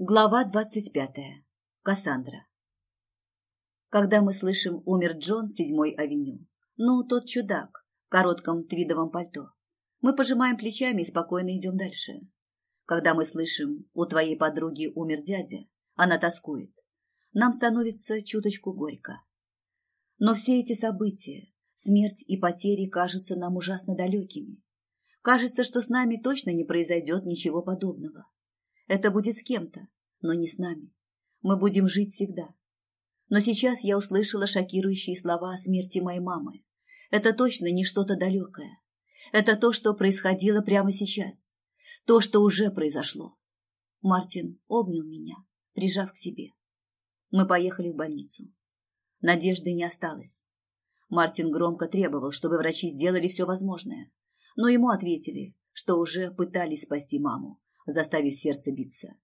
Глава двадцать пятая. Кассандра. Когда мы слышим «Умер Джон» седьмой авеню, ну, тот чудак, в коротком твидовом пальто, мы пожимаем плечами и спокойно идем дальше. Когда мы слышим «У твоей подруги умер дядя», она тоскует, нам становится чуточку горько. Но все эти события, смерть и потери кажутся нам ужасно далекими. Кажется, что с нами точно не произойдет ничего подобного. Это будет с кем-то, но не с нами. Мы будем жить всегда. Но сейчас я услышала шокирующие слова о смерти моей мамы. Это точно не что-то далекое. Это то, что происходило прямо сейчас. То, что уже произошло. Мартин обнял меня, прижав к себе. Мы поехали в больницу. Надежды не осталось. Мартин громко требовал, чтобы врачи сделали все возможное. Но ему ответили, что уже пытались спасти маму, заставив сердце биться.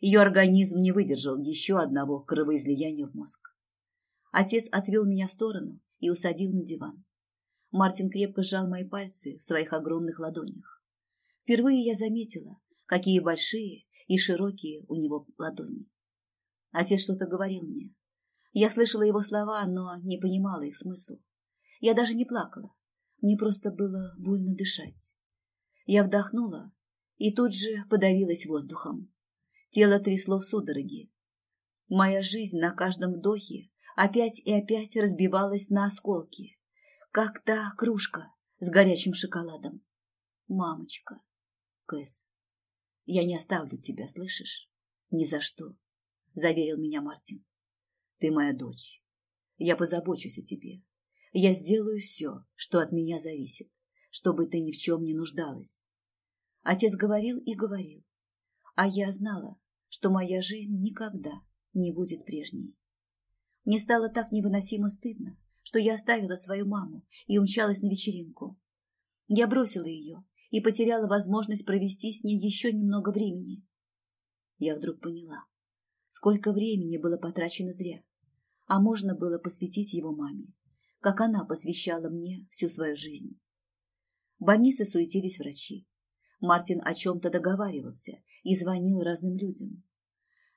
Ее организм не выдержал еще одного кровоизлияния в мозг. Отец отвел меня в сторону и усадил на диван. Мартин крепко сжал мои пальцы в своих огромных ладонях. Впервые я заметила, какие большие и широкие у него ладони. Отец что-то говорил мне. Я слышала его слова, но не понимала их смысл. Я даже не плакала. Мне просто было больно дышать. Я вдохнула и тут же подавилась воздухом. Тело трясло в судороги. Моя жизнь на каждом вдохе опять и опять разбивалась на осколки, как та кружка с горячим шоколадом. Мамочка, Кэс, я не оставлю тебя, слышишь? Ни за что, заверил меня Мартин. Ты моя дочь. Я позабочусь о тебе. Я сделаю все, что от меня зависит, чтобы ты ни в чем не нуждалась. Отец говорил и говорил. А я знала, что моя жизнь никогда не будет прежней. Мне стало так невыносимо стыдно, что я оставила свою маму и умчалась на вечеринку. Я бросила ее и потеряла возможность провести с ней еще немного времени. Я вдруг поняла, сколько времени было потрачено зря, а можно было посвятить его маме, как она посвящала мне всю свою жизнь. В больнице суетились врачи. Мартин о чем-то договаривался и звонил разным людям.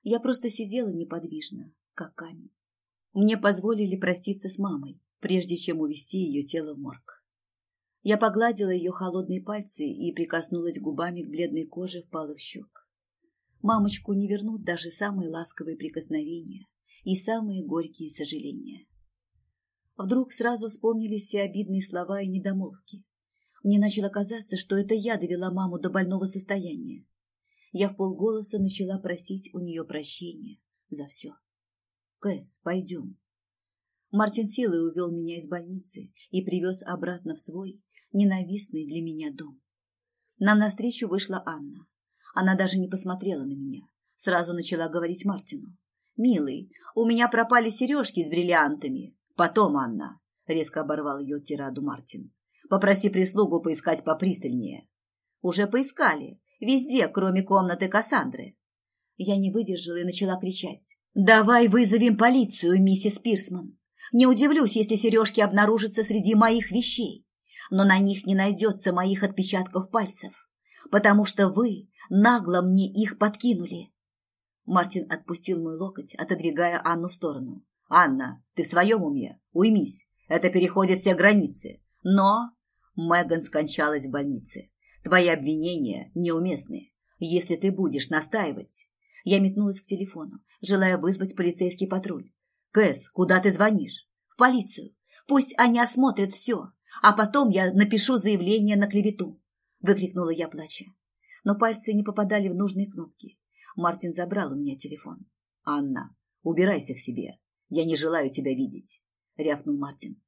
Я просто сидела неподвижно, как камень. Мне позволили проститься с мамой, прежде чем увести ее тело в морг. Я погладила ее холодные пальцы и прикоснулась губами к бледной коже впалых щек. Мамочку не вернут даже самые ласковые прикосновения и самые горькие сожаления. Вдруг сразу вспомнились все обидные слова и недомолвки. Мне начало казаться, что это я довела маму до больного состояния. Я в полголоса начала просить у нее прощения за все. «Кэс, пойдем». Мартин силой увел меня из больницы и привез обратно в свой ненавистный для меня дом. Нам навстречу вышла Анна. Она даже не посмотрела на меня. Сразу начала говорить Мартину. «Милый, у меня пропали сережки с бриллиантами. Потом, Анна», — резко оборвал ее тираду Мартин. Попроси прислугу поискать попристальнее. Уже поискали. Везде, кроме комнаты Кассандры. Я не выдержала и начала кричать. «Давай вызовем полицию, миссис Пирсман. Не удивлюсь, если сережки обнаружатся среди моих вещей, но на них не найдется моих отпечатков пальцев, потому что вы нагло мне их подкинули». Мартин отпустил мой локоть, отодвигая Анну в сторону. «Анна, ты в своем уме? Уймись. Это переходит все границы. Но Меган скончалась в больнице. Твои обвинения неуместны. Если ты будешь настаивать... Я метнулась к телефону, желая вызвать полицейский патруль. «Кэс, куда ты звонишь?» «В полицию. Пусть они осмотрят все, а потом я напишу заявление на клевету», — выкрикнула я, плача. Но пальцы не попадали в нужные кнопки. Мартин забрал у меня телефон. «Анна, убирайся к себе. Я не желаю тебя видеть», — рявкнул Мартин.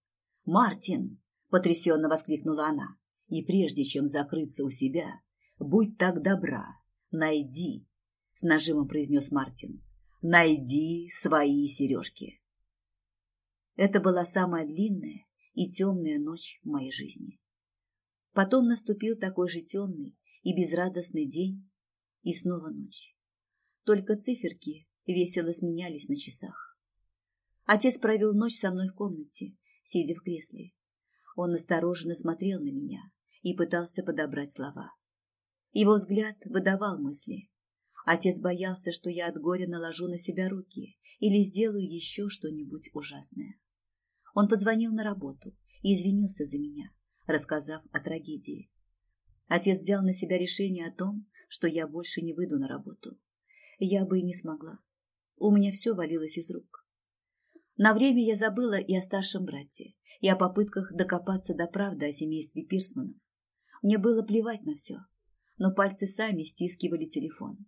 «Мартин!» Потрясенно воскликнула она. И прежде чем закрыться у себя, будь так добра, найди, с нажимом произнес Мартин, найди свои сережки. Это была самая длинная и темная ночь в моей жизни. Потом наступил такой же темный и безрадостный день, и снова ночь. Только циферки весело сменялись на часах. Отец провел ночь со мной в комнате, сидя в кресле, он настороженно смотрел на меня и пытался подобрать слова. Его взгляд выдавал мысли. Отец боялся, что я от горя наложу на себя руки или сделаю еще что-нибудь ужасное. Он позвонил на работу и извинился за меня, рассказав о трагедии. Отец взял на себя решение о том, что я больше не выйду на работу. Я бы и не смогла. У меня все валилось из рук. На время я забыла и о старшем брате, и о попытках докопаться до правды о семействе Пирсманов. Мне было плевать на все, но пальцы сами стискивали телефон.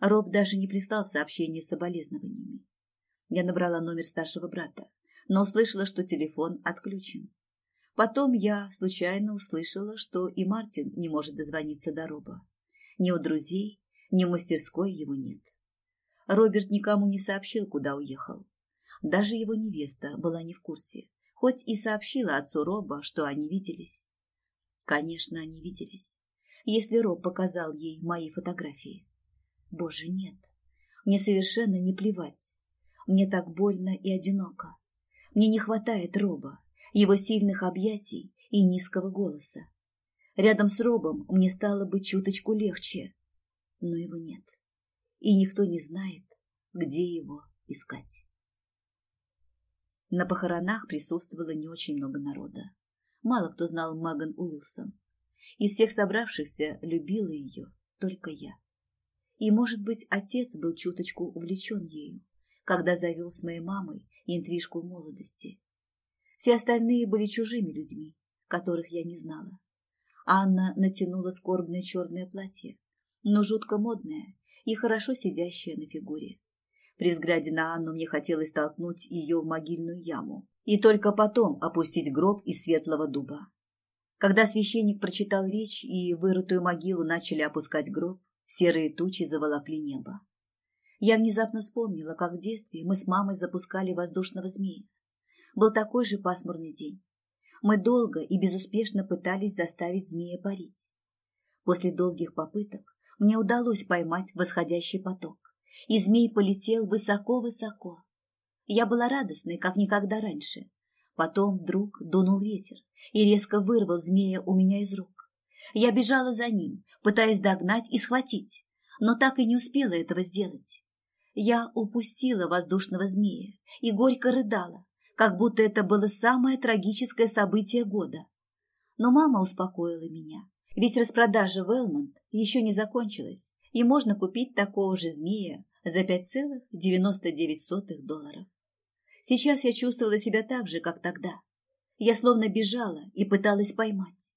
Роб даже не прислал сообщение с соболезнованиями. Я набрала номер старшего брата, но услышала, что телефон отключен. Потом я случайно услышала, что и Мартин не может дозвониться до Роба. Ни у друзей, ни в мастерской его нет. Роберт никому не сообщил, куда уехал. Даже его невеста была не в курсе, хоть и сообщила отцу Роба, что они виделись. Конечно, они виделись. Если Роб показал ей мои фотографии. Боже, нет. Мне совершенно не плевать. Мне так больно и одиноко. Мне не хватает Роба, его сильных объятий и низкого голоса. Рядом с Робом мне стало бы чуточку легче, но его нет. И никто не знает, где его искать. На похоронах присутствовало не очень много народа. Мало кто знал Маган Уилсон. Из всех собравшихся любила ее только я. И, может быть, отец был чуточку увлечен ею, когда завел с моей мамой интрижку молодости. Все остальные были чужими людьми, которых я не знала. Анна натянула скорбное черное платье, но жутко модное и хорошо сидящее на фигуре. При взгляде на Анну мне хотелось толкнуть ее в могильную яму и только потом опустить гроб из светлого дуба. Когда священник прочитал речь и вырытую могилу начали опускать гроб, Серые тучи заволокли небо. Я внезапно вспомнила, как в детстве мы с мамой запускали воздушного змея. Был такой же пасмурный день. Мы долго и безуспешно пытались заставить змея парить. После долгих попыток мне удалось поймать восходящий поток, и змей полетел высоко-высоко. Я была радостной, как никогда раньше. Потом вдруг дунул ветер и резко вырвал змея у меня из рук. Я бежала за ним, пытаясь догнать и схватить, но так и не успела этого сделать. Я упустила воздушного змея и горько рыдала, как будто это было самое трагическое событие года. Но мама успокоила меня, ведь распродажа Велмонт еще не закончилась, и можно купить такого же змея за 5,99 долларов. Сейчас я чувствовала себя так же, как тогда. Я словно бежала и пыталась поймать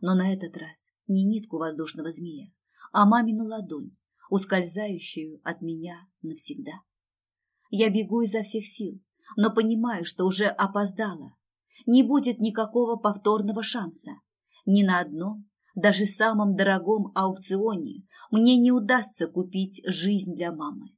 но на этот раз не нитку воздушного змея, а мамину ладонь, ускользающую от меня навсегда. Я бегу изо всех сил, но понимаю, что уже опоздала. Не будет никакого повторного шанса. Ни на одном, даже самом дорогом аукционе мне не удастся купить жизнь для мамы.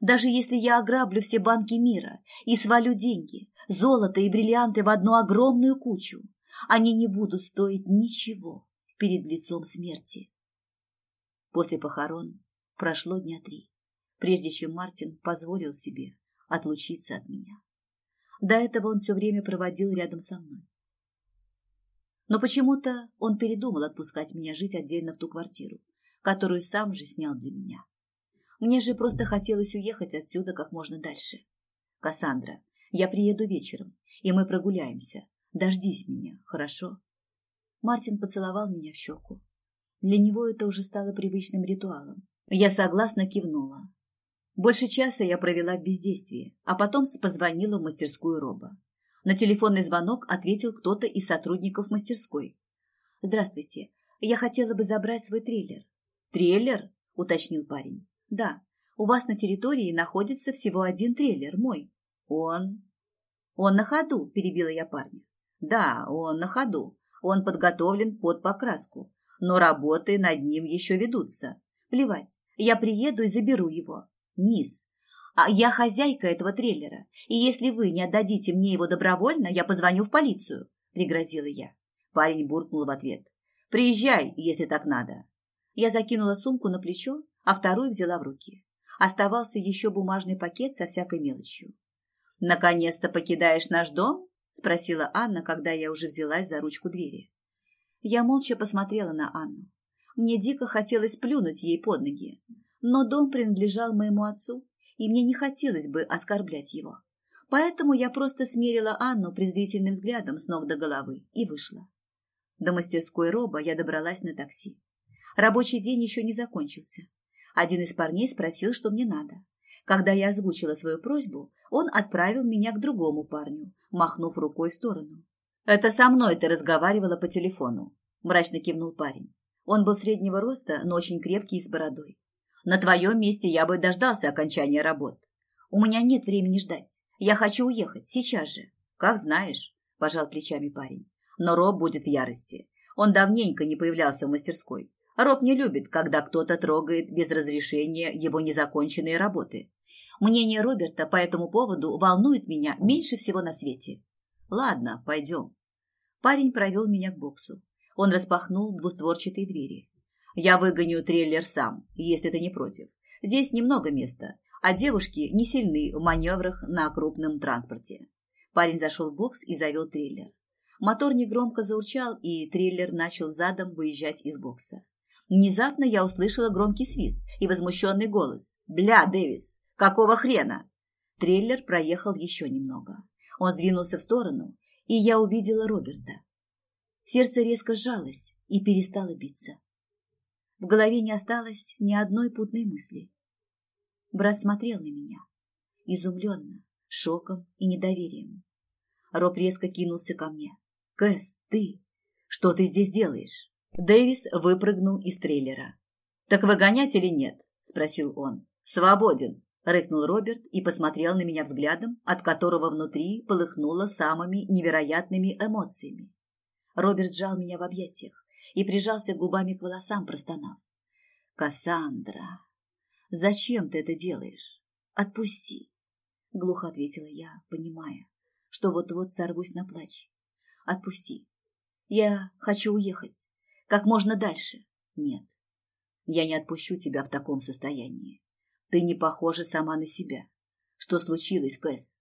Даже если я ограблю все банки мира и свалю деньги, золото и бриллианты в одну огромную кучу, они не будут стоить ничего перед лицом смерти. После похорон прошло дня три, прежде чем Мартин позволил себе отлучиться от меня. До этого он все время проводил рядом со мной. Но почему-то он передумал отпускать меня жить отдельно в ту квартиру, которую сам же снял для меня. Мне же просто хотелось уехать отсюда как можно дальше. Кассандра, я приеду вечером, и мы прогуляемся, Дождись меня, хорошо?» Мартин поцеловал меня в щеку. Для него это уже стало привычным ритуалом. Я согласно кивнула. Больше часа я провела в бездействии, а потом позвонила в мастерскую Роба. На телефонный звонок ответил кто-то из сотрудников мастерской. «Здравствуйте, я хотела бы забрать свой трейлер». «Трейлер?» – уточнил парень. «Да, у вас на территории находится всего один трейлер, мой». «Он?» «Он на ходу», – перебила я парня. Да, он на ходу. Он подготовлен под покраску. Но работы над ним еще ведутся. Плевать. Я приеду и заберу его. Мисс, а я хозяйка этого трейлера. И если вы не отдадите мне его добровольно, я позвоню в полицию. Пригрозила я. Парень буркнул в ответ. Приезжай, если так надо. Я закинула сумку на плечо, а вторую взяла в руки. Оставался еще бумажный пакет со всякой мелочью. «Наконец-то покидаешь наш дом?» – спросила Анна, когда я уже взялась за ручку двери. Я молча посмотрела на Анну. Мне дико хотелось плюнуть ей под ноги, Но дом принадлежал моему отцу, и мне не хотелось бы оскорблять его. Поэтому я просто смерила Анну презрительным взглядом с ног до головы и вышла. До мастерской Роба я добралась на такси. Рабочий день еще не закончился. Один из парней спросил, что мне надо. Когда я озвучила свою просьбу, он отправил меня к другому парню, махнув рукой в сторону. «Это со мной ты разговаривала по телефону», – мрачно кивнул парень. Он был среднего роста, но очень крепкий и с бородой. «На твоем месте я бы дождался окончания работ. У меня нет времени ждать. Я хочу уехать, сейчас же». «Как знаешь», – пожал плечами парень. «Но Роб будет в ярости. Он давненько не появлялся в мастерской. Роб не любит, когда кто-то трогает без разрешения его незаконченные работы. Мнение Роберта по этому поводу волнует меня меньше всего на свете. Ладно, пойдем. Парень провел меня к боксу. Он распахнул двустворчатые двери. Я выгоню трейлер сам, если ты не против. Здесь немного места, а девушки не сильны в маневрах на крупном транспорте. Парень зашел в бокс и завел трейлер. Мотор негромко заурчал, и трейлер начал задом выезжать из бокса. Внезапно я услышала громкий свист и возмущенный голос. «Бля, Дэвис, какого хрена?» Трейлер проехал еще немного. Он сдвинулся в сторону, и я увидела Роберта. Сердце резко сжалось и перестало биться. В голове не осталось ни одной путной мысли. Брат смотрел на меня, изумленно, шоком и недоверием. Роб резко кинулся ко мне. «Кэс, ты? Что ты здесь делаешь?» Дэвис выпрыгнул из трейлера. «Так выгонять или нет?» – спросил он. «Свободен», – рыкнул Роберт и посмотрел на меня взглядом, от которого внутри полыхнуло самыми невероятными эмоциями. Роберт сжал меня в объятиях и прижался губами к волосам, простонав. «Кассандра, зачем ты это делаешь? Отпусти!» Глухо ответила я, понимая, что вот-вот сорвусь на плач. «Отпусти. Я хочу уехать. Как можно дальше? Нет. Я не отпущу тебя в таком состоянии. Ты не похожа сама на себя. Что случилось, Кэс?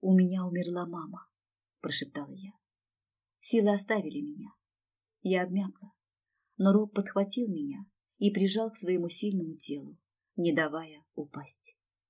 У меня умерла мама, прошептала я. Силы оставили меня. Я обмякла. Но Роб подхватил меня и прижал к своему сильному телу, не давая упасть.